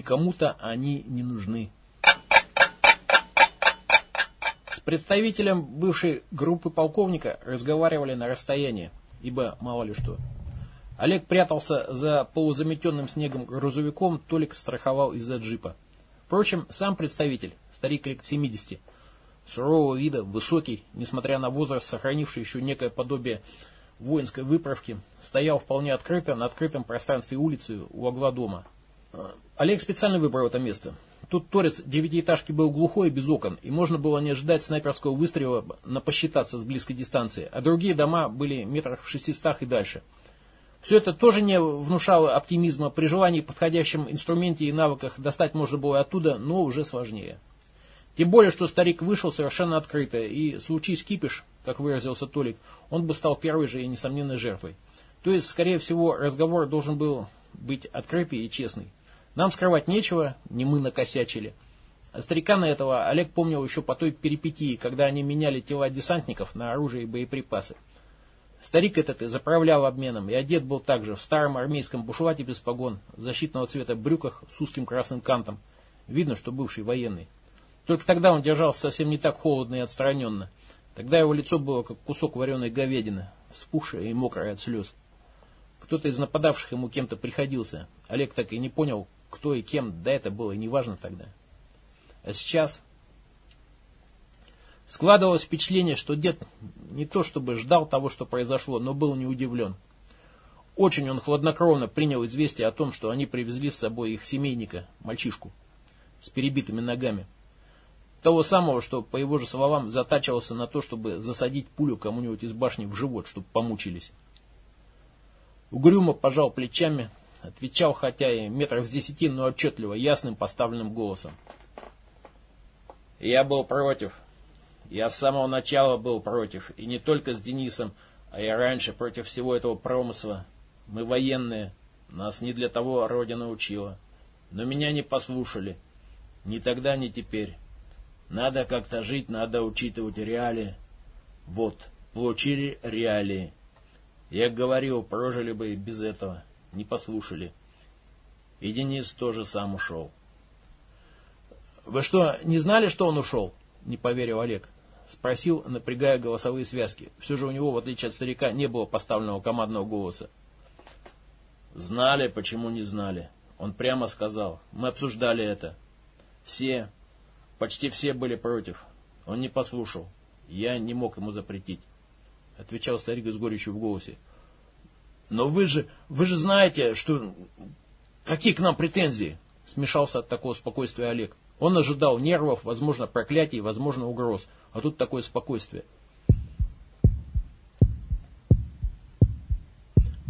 никому-то они не нужны. С представителем бывшей группы полковника разговаривали на расстоянии, ибо мало ли что. Олег прятался за полузаметенным снегом грузовиком, Толик страховал из-за джипа. Впрочем, сам представитель, старик лет 70, сурового вида, высокий, несмотря на возраст, сохранивший еще некое подобие воинской выправки, стоял вполне открыто на открытом пространстве улицы у угла дома. Олег специально выбрал это место. Тут торец девятиэтажки был глухой и без окон, и можно было не ожидать снайперского выстрела на посчитаться с близкой дистанции, а другие дома были метрах в шестистах и дальше. Все это тоже не внушало оптимизма. При желании подходящем инструменте и навыках достать можно было оттуда, но уже сложнее. Тем более, что старик вышел совершенно открыто, и случись кипиш, как выразился Толик, он бы стал первой же и несомненной жертвой. То есть, скорее всего, разговор должен был быть открытый и честный. Нам скрывать нечего, не мы накосячили. А старикана этого Олег помнил еще по той перипетии, когда они меняли тела десантников на оружие и боеприпасы. Старик этот и заправлял обменом, и одет был также в старом армейском бушлате без погон, защитного цвета брюках с узким красным кантом. Видно, что бывший военный. Только тогда он держался совсем не так холодно и отстраненно. Тогда его лицо было как кусок вареной говядины, вспухшее и мокрое от слез. Кто-то из нападавших ему кем-то приходился. Олег так и не понял, кто и кем, да это было неважно тогда. А сейчас складывалось впечатление, что дед не то чтобы ждал того, что произошло, но был не удивлен. Очень он хладнокровно принял известие о том, что они привезли с собой их семейника, мальчишку, с перебитыми ногами. Того самого, что, по его же словам, затачивался на то, чтобы засадить пулю кому-нибудь из башни в живот, чтобы помучились. Угрюмо пожал плечами, Отвечал, хотя и метров с десяти, но отчетливо, ясным поставленным голосом. Я был против. Я с самого начала был против. И не только с Денисом, а и раньше против всего этого промысла. Мы военные. Нас не для того Родина учила. Но меня не послушали. Ни тогда, ни теперь. Надо как-то жить, надо учитывать реалии. Вот, получили реалии. Я говорил, прожили бы и без этого не послушали. И Денис тоже сам ушел. «Вы что, не знали, что он ушел?» — не поверил Олег. Спросил, напрягая голосовые связки. Все же у него, в отличие от старика, не было поставленного командного голоса. «Знали, почему не знали?» Он прямо сказал. «Мы обсуждали это. Все, почти все были против. Он не послушал. Я не мог ему запретить», — отвечал старик с горечью в голосе. Но вы же, вы же знаете, что... Какие к нам претензии? Смешался от такого спокойствия Олег. Он ожидал нервов, возможно, проклятий, возможно, угроз. А тут такое спокойствие.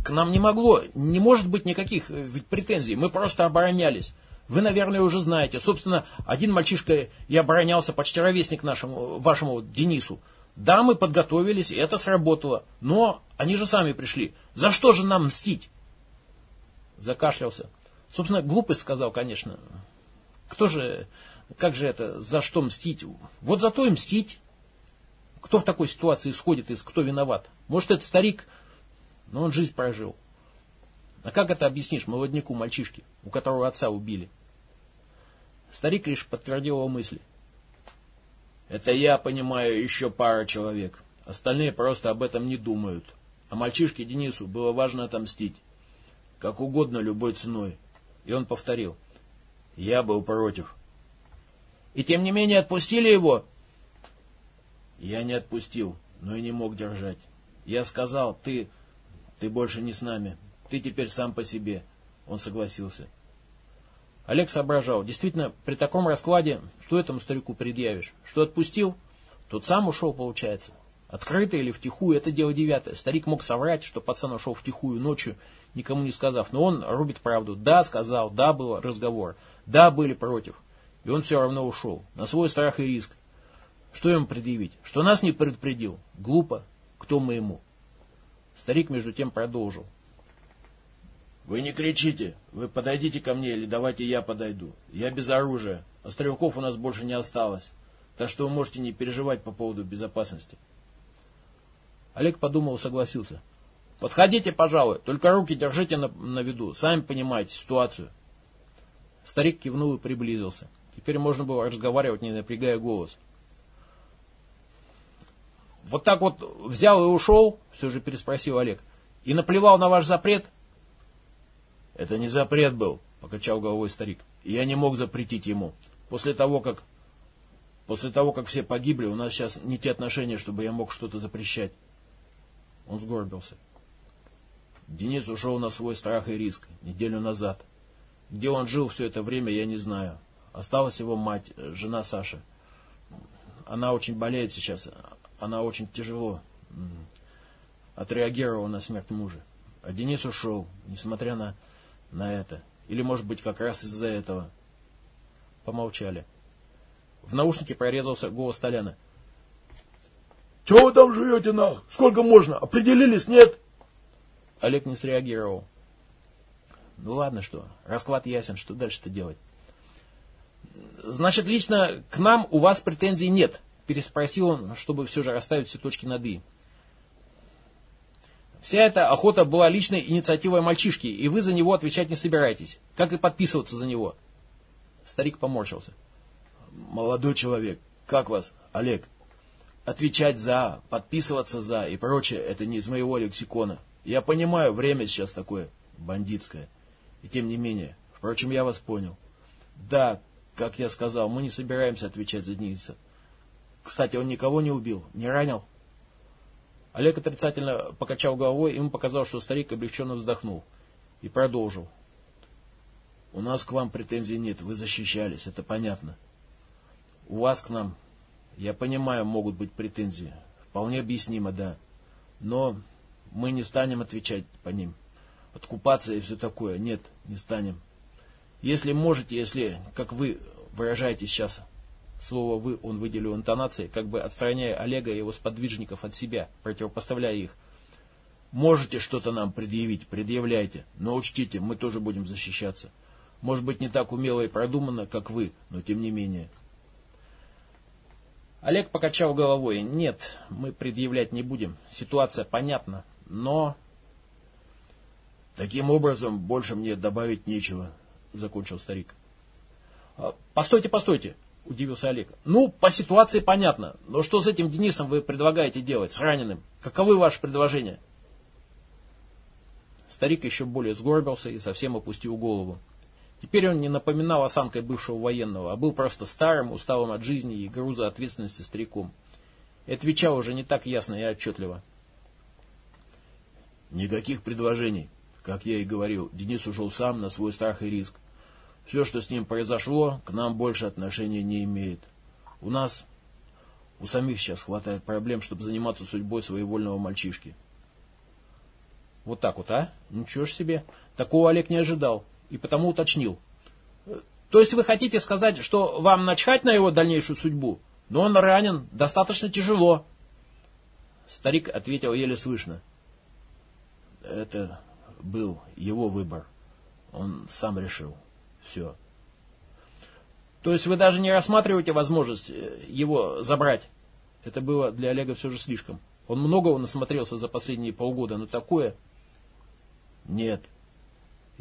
К нам не могло, не может быть никаких э, ведь претензий. Мы просто оборонялись. Вы, наверное, уже знаете. Собственно, один мальчишка и оборонялся, почти ровесник нашему, вашему Денису. Да, мы подготовились, и это сработало. Но они же сами пришли. За что же нам мстить? Закашлялся. Собственно, глупость сказал, конечно. Кто же, как же это, за что мстить? Вот за то и мстить. Кто в такой ситуации исходит из кто виноват? Может, это старик, но он жизнь прожил. А как это объяснишь молодняку мальчишке, у которого отца убили? Старик лишь подтвердил его мысли. Это я понимаю еще пара человек. Остальные просто об этом не думают. А мальчишке Денису было важно отомстить. Как угодно, любой ценой. И он повторил. Я был против. И тем не менее отпустили его? Я не отпустил, но и не мог держать. Я сказал, ты, ты больше не с нами. Ты теперь сам по себе. Он согласился. Олег соображал. Действительно, при таком раскладе, что этому старику предъявишь? Что отпустил? Тот сам ушел, получается. Открыто или втихую, это дело девятое. Старик мог соврать, что пацан ушел втихую ночью, никому не сказав. Но он рубит правду. Да, сказал, да, был разговор. Да, были против. И он все равно ушел. На свой страх и риск. Что ему предъявить? Что нас не предупредил? Глупо. Кто мы ему? Старик между тем продолжил. Вы не кричите. Вы подойдите ко мне или давайте я подойду. Я без оружия. А стрелков у нас больше не осталось. Так что вы можете не переживать по поводу безопасности. Олег подумал и согласился. Подходите, пожалуй, только руки держите на, на виду. Сами понимаете ситуацию. Старик кивнул и приблизился. Теперь можно было разговаривать, не напрягая голос. Вот так вот взял и ушел, все же переспросил Олег, и наплевал на ваш запрет? Это не запрет был, покачал головой старик. Я не мог запретить ему. После того, как после того, как все погибли, у нас сейчас не те отношения, чтобы я мог что-то запрещать. Он сгорбился. Денис ушел на свой страх и риск неделю назад. Где он жил все это время, я не знаю. Осталась его мать, жена Саши. Она очень болеет сейчас. Она очень тяжело отреагировала на смерть мужа. А Денис ушел, несмотря на, на это. Или, может быть, как раз из-за этого. Помолчали. В наушнике прорезался голос Толяна. «Чего вы там живете, на? Сколько можно? Определились, нет?» Олег не среагировал. Ну ладно, что, расклад ясен, что дальше-то делать? Значит, лично к нам у вас претензий нет, переспросил он, чтобы все же расставить все точки над «и». Вся эта охота была личной инициативой мальчишки, и вы за него отвечать не собираетесь, как и подписываться за него. Старик поморщился. Молодой человек, как вас, Олег? Отвечать за, подписываться за и прочее, это не из моего лексикона. Я понимаю, время сейчас такое бандитское. И тем не менее, впрочем, я вас понял. Да, как я сказал, мы не собираемся отвечать за Дениса. Кстати, он никого не убил, не ранил? Олег отрицательно покачал головой, и ему показалось, что старик облегченно вздохнул. И продолжил. У нас к вам претензий нет, вы защищались, это понятно. У вас к нам, я понимаю, могут быть претензии. Вполне объяснимо, да. Но мы не станем отвечать по ним. Откупаться и все такое. Нет, не станем. Если можете, если, как вы выражаете сейчас, слово «вы» он выделил интонацией, как бы отстраняя Олега и его сподвижников от себя, противопоставляя их. Можете что-то нам предъявить, предъявляйте, но учтите, мы тоже будем защищаться. Может быть, не так умело и продуманно, как вы, но тем не менее. Олег покачал головой. Нет, мы предъявлять не будем. Ситуация понятна. Но... Таким образом, больше мне добавить нечего, закончил старик. «А, постойте, постойте, удивился Олег. Ну, по ситуации понятно. Но что с этим Денисом вы предлагаете делать, с раненым? Каковы ваши предложения? Старик еще более сгорбился и совсем опустил голову. Теперь он не напоминал осанкой бывшего военного, а был просто старым, усталым от жизни и груза ответственности стариком. И отвечал уже не так ясно и отчетливо. Никаких предложений. Как я и говорил, Денис ушел сам на свой страх и риск. Все, что с ним произошло, к нам больше отношения не имеет. У нас, у самих сейчас хватает проблем, чтобы заниматься судьбой своевольного мальчишки. Вот так вот, а? Ничего ж себе. Такого Олег не ожидал и потому уточнил. То есть вы хотите сказать, что вам начхать на его дальнейшую судьбу? Но он ранен, достаточно тяжело. Старик ответил еле слышно. Это был его выбор. Он сам решил. Все. То есть вы даже не рассматриваете возможность э, его забрать? Это было для Олега все же слишком. Он многого насмотрелся за последние полгода, но такое... Нет.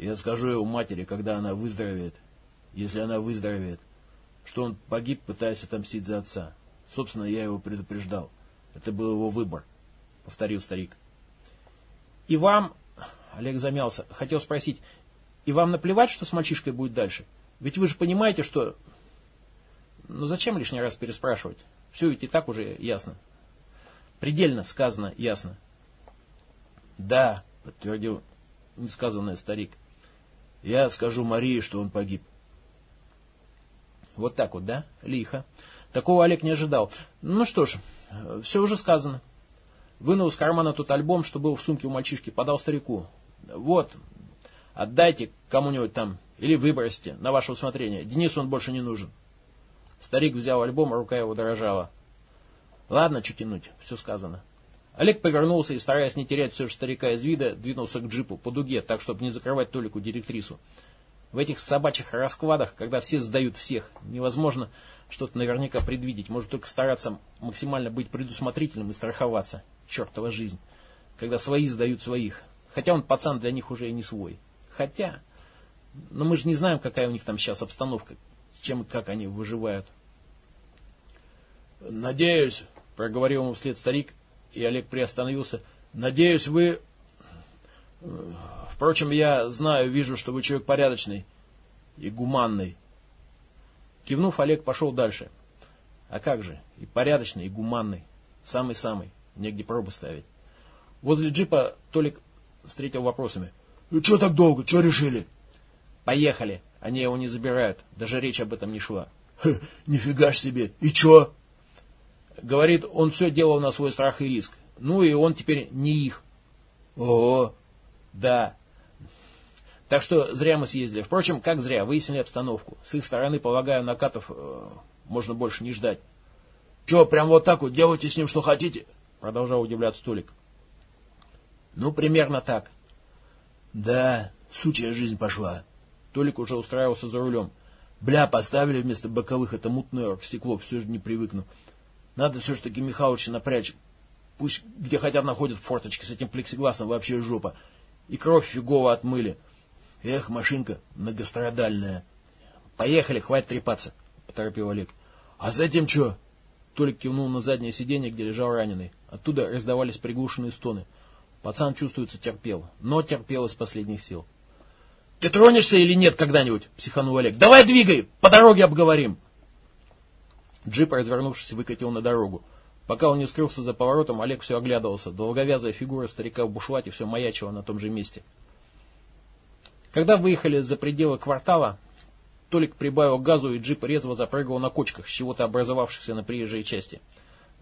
Я скажу его матери, когда она выздоровеет, если она выздоровеет, что он погиб, пытаясь отомстить за отца. Собственно, я его предупреждал. Это был его выбор, повторил старик. И вам, Олег замялся, хотел спросить, и вам наплевать, что с мальчишкой будет дальше? Ведь вы же понимаете, что... Ну зачем лишний раз переспрашивать? Все ведь и так уже ясно. Предельно сказано ясно. Да, подтвердил несказанный старик. Я скажу Марии, что он погиб. Вот так вот, да? Лихо. Такого Олег не ожидал. Ну что ж, все уже сказано. Вынул из кармана тот альбом, что был в сумке у мальчишки, подал старику. Вот, отдайте кому-нибудь там, или выбросьте, на ваше усмотрение. Денису он больше не нужен. Старик взял альбом, рука его дрожала. Ладно, что тянуть, все сказано. Олег повернулся и, стараясь не терять все же старика из вида, двинулся к джипу по дуге, так, чтобы не закрывать Толику директрису. В этих собачьих раскладах, когда все сдают всех, невозможно что-то наверняка предвидеть. Может только стараться максимально быть предусмотрительным и страховаться. Чертова жизнь. Когда свои сдают своих. Хотя он пацан для них уже и не свой. Хотя... Но мы же не знаем, какая у них там сейчас обстановка, чем и как они выживают. Надеюсь, проговорил ему вслед старик, и Олег приостановился. Надеюсь, вы... Впрочем, я знаю, вижу, что вы человек порядочный и гуманный. Кивнув, Олег пошел дальше. А как же, и порядочный, и гуманный. Самый-самый, негде пробы ставить. Возле джипа Толик встретил вопросами. «И что так долго? Что решили?» «Поехали. Они его не забирают. Даже речь об этом не шла». «Нифига ж себе. И что?» Говорит, он все делал на свой страх и риск. Ну и он теперь не их. О, да. Так что зря мы съездили. Впрочем, как зря, выяснили обстановку. С их стороны, полагаю, накатов э, можно больше не ждать. Че, прям вот так вот делайте с ним что хотите? Продолжал удивляться Толик. Ну, примерно так. Да, сучья жизнь пошла. Толик уже устраивался за рулем. Бля, поставили вместо боковых это мутное стекло, все же не привыкну. Надо все же таки Михалыча напрячь. Пусть где хотят находят форточки с этим плексигласом вообще жопа. И кровь фигово отмыли. Эх, машинка многострадальная. Поехали, хватит трепаться, поторопил Олег. А этим что? Толик кивнул на заднее сиденье, где лежал раненый. Оттуда раздавались приглушенные стоны. Пацан, чувствуется, терпел, но терпел из последних сил. «Ты тронешься или нет когда-нибудь?» – психанул Олег. «Давай двигай, по дороге обговорим!» Джип, развернувшись, выкатил на дорогу. Пока он не скрылся за поворотом, Олег все оглядывался. Долговязая фигура старика в бушлате все маячила на том же месте. Когда выехали за пределы квартала, Толик прибавил газу, и джип резво запрыгал на кочках, с чего-то образовавшихся на приезжей части.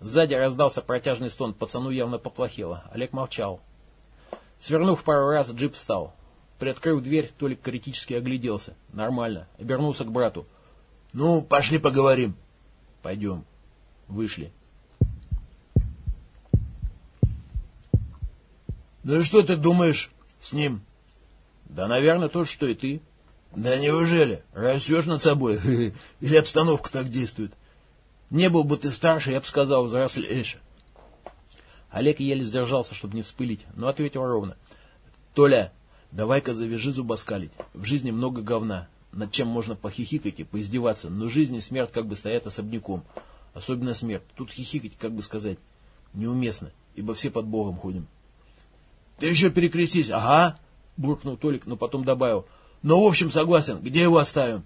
Сзади раздался протяжный стон, пацану явно поплохело. Олег молчал. Свернув пару раз, джип встал. Приоткрыв дверь, Толик критически огляделся. Нормально. Обернулся к брату. «Ну, пошли поговорим». Пойдем. Вышли. Ну и что ты думаешь с ним? Да, наверное, то, что и ты. Да неужели? Растешь над собой? Или обстановка так действует? Не был бы ты старше, я бы сказал, взрослеешь. Олег еле сдержался, чтобы не вспылить, но ответил ровно. Толя, давай-ка завяжи зубоскалить. В жизни много говна над чем можно похихикать и поиздеваться, но жизнь и смерть как бы стоят особняком. Особенно смерть. Тут хихикать, как бы сказать, неуместно, ибо все под Богом ходим. — Ты еще перекрестись, ага, — буркнул Толик, но потом добавил. — Ну, в общем, согласен, где его оставим?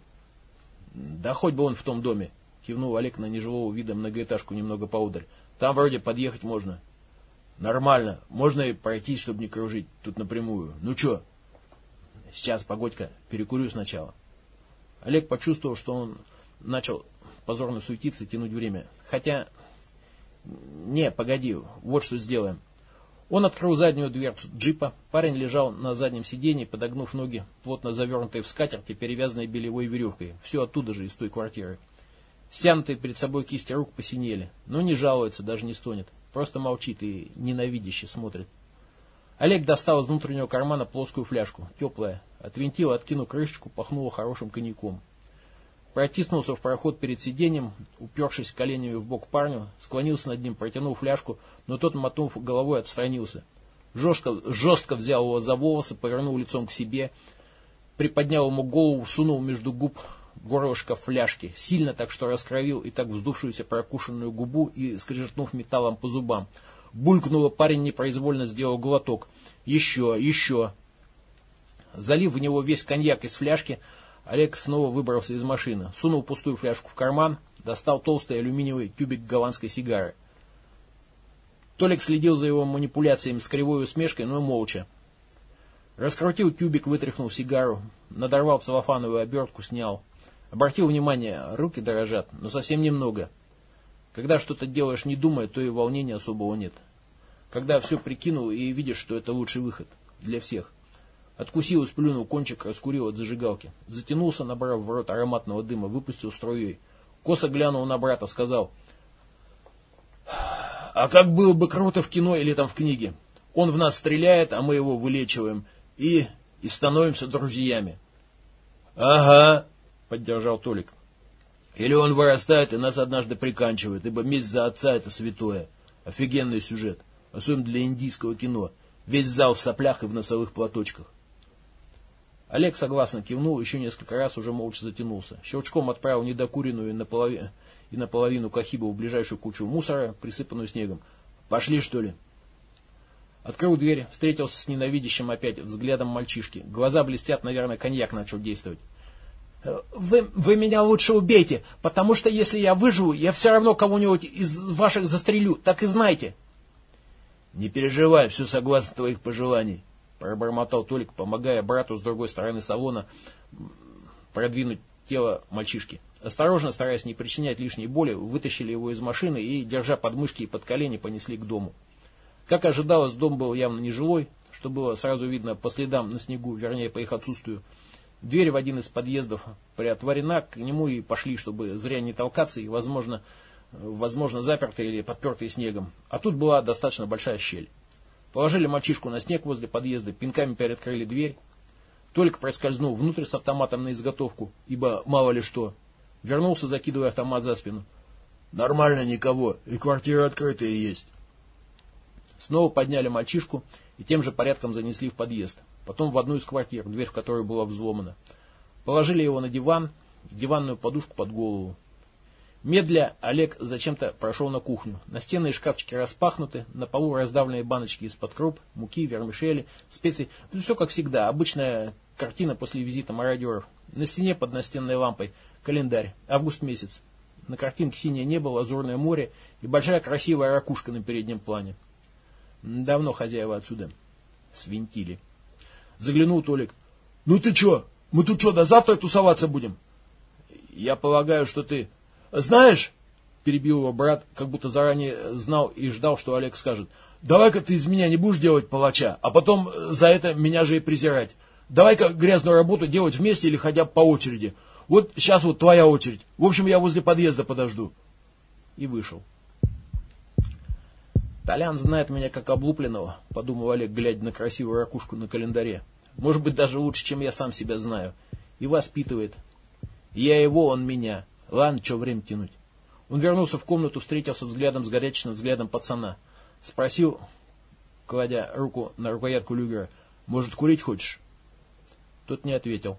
— Да хоть бы он в том доме, — кивнул Олег на нежилого вида многоэтажку немного поудаль. — Там вроде подъехать можно. — Нормально, можно и пройтись, чтобы не кружить, тут напрямую. Ну что? — Сейчас, погодька, перекурю сначала. Олег почувствовал, что он начал позорно суетиться тянуть время. Хотя... Не, погоди, вот что сделаем. Он открыл заднюю дверцу джипа. Парень лежал на заднем сиденье, подогнув ноги, плотно завернутые в скатерть и перевязанные белевой веревкой. Все оттуда же, из той квартиры. Стянутые перед собой кисти рук посинели, но не жалуется, даже не стонет. Просто молчит и ненавидяще смотрит. Олег достал из внутреннего кармана плоскую фляжку, теплая, Отвинтил, откинул крышечку, пахнуло хорошим коньяком. Протиснулся в проход перед сиденьем, упершись коленями в бок парню, склонился над ним, протянул фляжку, но тот, мотнув головой, отстранился. Жестко, жестко взял его за волосы, повернул лицом к себе, приподнял ему голову, сунул между губ горлышко фляжки, сильно так, что раскровил и так вздувшуюся прокушенную губу и, скрежетнув металлом по зубам. Булькнуло, парень непроизвольно сделал глоток. Еще, еще. Залив в него весь коньяк из фляжки, Олег снова выбрался из машины, сунул пустую фляжку в карман, достал толстый алюминиевый тюбик голландской сигары. Толик следил за его манипуляциями с кривой усмешкой, но молча. Раскрутил тюбик, вытряхнул сигару, надорвал целлофановую обертку, снял. Обратил внимание, руки дорожат, но совсем немного. Когда что-то делаешь не думая, то и волнения особого нет. Когда все прикинул и видишь, что это лучший выход для всех. Откусил и сплюнул кончик, раскурил от зажигалки. Затянулся, набрав в рот ароматного дыма, выпустил струей. Косо глянул на брата, сказал. А как было бы круто в кино или там в книге. Он в нас стреляет, а мы его вылечиваем. И, и становимся друзьями. Ага, поддержал Толик. Или он вырастает и нас однажды приканчивает, ибо месть за отца это святое. Офигенный сюжет. Особенно для индийского кино. Весь зал в соплях и в носовых платочках. Олег согласно кивнул, еще несколько раз уже молча затянулся. Щелчком отправил недокуренную и наполовину, и наполовину Кахибу в ближайшую кучу мусора, присыпанную снегом. «Пошли, что ли?» Открыл дверь, встретился с ненавидящим опять взглядом мальчишки. Глаза блестят, наверное, коньяк начал действовать. Вы, вы меня лучше убейте, потому что если я выживу, я все равно кого-нибудь из ваших застрелю, так и знайте. Не переживай, все согласно твоих пожеланий, пробормотал Толик, помогая брату с другой стороны салона продвинуть тело мальчишки. Осторожно, стараясь не причинять лишней боли, вытащили его из машины и, держа подмышки и под колени, понесли к дому. Как ожидалось, дом был явно нежилой, что было сразу видно по следам на снегу, вернее, по их отсутствию. Дверь в один из подъездов приотворена, к нему и пошли, чтобы зря не толкаться и, возможно, возможно, запертые или подпертые снегом. А тут была достаточно большая щель. Положили мальчишку на снег возле подъезда, пинками переоткрыли дверь. Только проскользнул внутрь с автоматом на изготовку, ибо мало ли что. Вернулся, закидывая автомат за спину. Нормально никого, и квартира открытая есть. Снова подняли мальчишку и тем же порядком занесли в подъезд потом в одну из квартир, дверь в которой была взломана. Положили его на диван, диванную подушку под голову. Медля Олег зачем-то прошел на кухню. Настенные шкафчики распахнуты, на полу раздавленные баночки из-под круп, муки, вермишели, специй. Ну, все как всегда, обычная картина после визита мародеров. На стене под настенной лампой календарь, август месяц. На картинке синее небо, лазурное море и большая красивая ракушка на переднем плане. Давно хозяева отсюда свинтили. Заглянул Толик. Ну ты че? Мы тут что, до завтра тусоваться будем? Я полагаю, что ты... Знаешь, перебил его брат, как будто заранее знал и ждал, что Олег скажет. Давай-ка ты из меня не будешь делать палача, а потом за это меня же и презирать. Давай-ка грязную работу делать вместе или хотя бы по очереди. Вот сейчас вот твоя очередь. В общем, я возле подъезда подожду. И вышел. Толян знает меня как облупленного, подумал Олег, глядя на красивую ракушку на календаре. Может быть, даже лучше, чем я сам себя знаю. И воспитывает. Я его, он меня. Ладно, что время тянуть. Он вернулся в комнату, встретился взглядом с горячим взглядом пацана. Спросил, кладя руку на рукоятку люгера, может, курить хочешь? Тот не ответил.